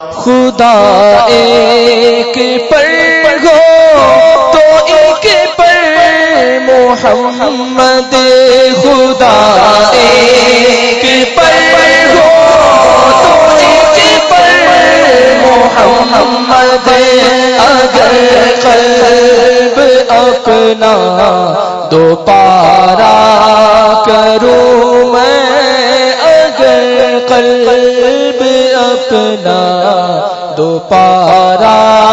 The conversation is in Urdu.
خدا ایک پر ہو تو ایک پر محمد خدا ایک پر ہو تو ایک پر محمد اگر قلب اپنا دو پارا کروں میں اگر قلب اپنا دوپارہ